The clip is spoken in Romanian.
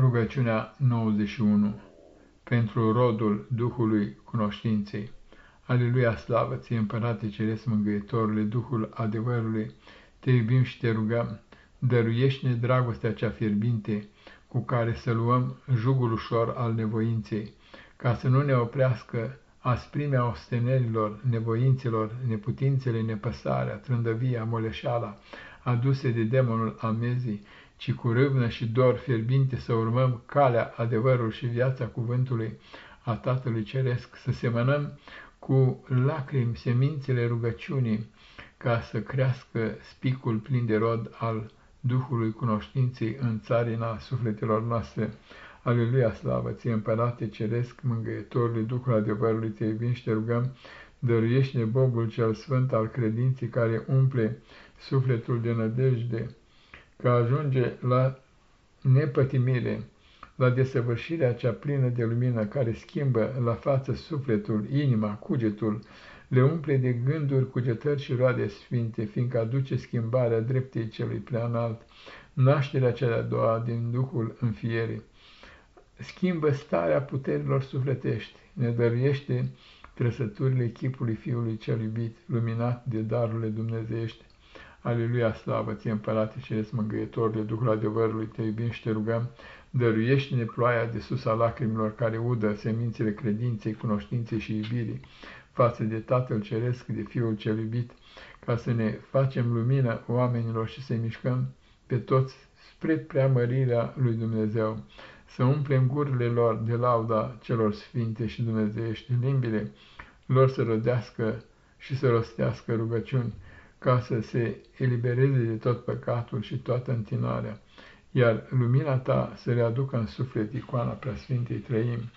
Rugăciunea 91 Pentru rodul Duhului Cunoștinței. Aleluia, slavă ție, Împărate Ceresc Mângâietorule, Duhul adevărului, te iubim și te rugăm, dăruiește-ne dragostea cea fierbinte, cu care să luăm jugul ușor al nevoinței, ca să nu ne oprească asprimea ostenerilor, nevoințelor, neputințele, nepăsarea, trândăvia, moleșala, aduse de demonul amezii, ci cu râvnă și dor fierbinte să urmăm calea, adevărul și viața cuvântului a Tatălui Ceresc, să semănăm cu lacrimi semințele rugăciunii, ca să crească spicul plin de rod al Duhului cunoștinței în țarina sufletelor noastre. Aleluia, slavă ție, Împărate Ceresc, Mângâietorului, Duhul adevărului, te iubim și te rugăm, dăruiește-ne Bogul cel Sfânt al credinței care umple sufletul de nădejde, că ajunge la nepătimire, la desăvârșirea cea plină de lumină care schimbă la față sufletul, inima, cugetul, le umple de gânduri, cugetări și roade sfinte, fiindcă aduce schimbarea dreptei celui preanalt, nașterea cea de-a doua din Duhul înfierii. Schimbă starea puterilor sufletești, ne dăruiește trăsăturile chipului Fiului cel iubit, luminat de darurile dumnezeiești, Aleluia, slavă ție, împărate și ești mângâietor de Duhul adevărului, te iubim și te rugăm, dăruiește-ne ploaia de sus a lacrimilor care udă semințele credinței, cunoștinței și iubirii față de Tatăl Ceresc, de Fiul cel iubit, ca să ne facem lumină oamenilor și să-i mișcăm pe toți spre preamărirea lui Dumnezeu, să umplem gurile lor de lauda celor sfinte și dumnezeiești, limbile lor să rodească și să rostească rugăciuni, ca să se elibereze de tot păcatul și toată întinarea, iar lumina ta să le aducă în suflet icoana preasfintei trăim.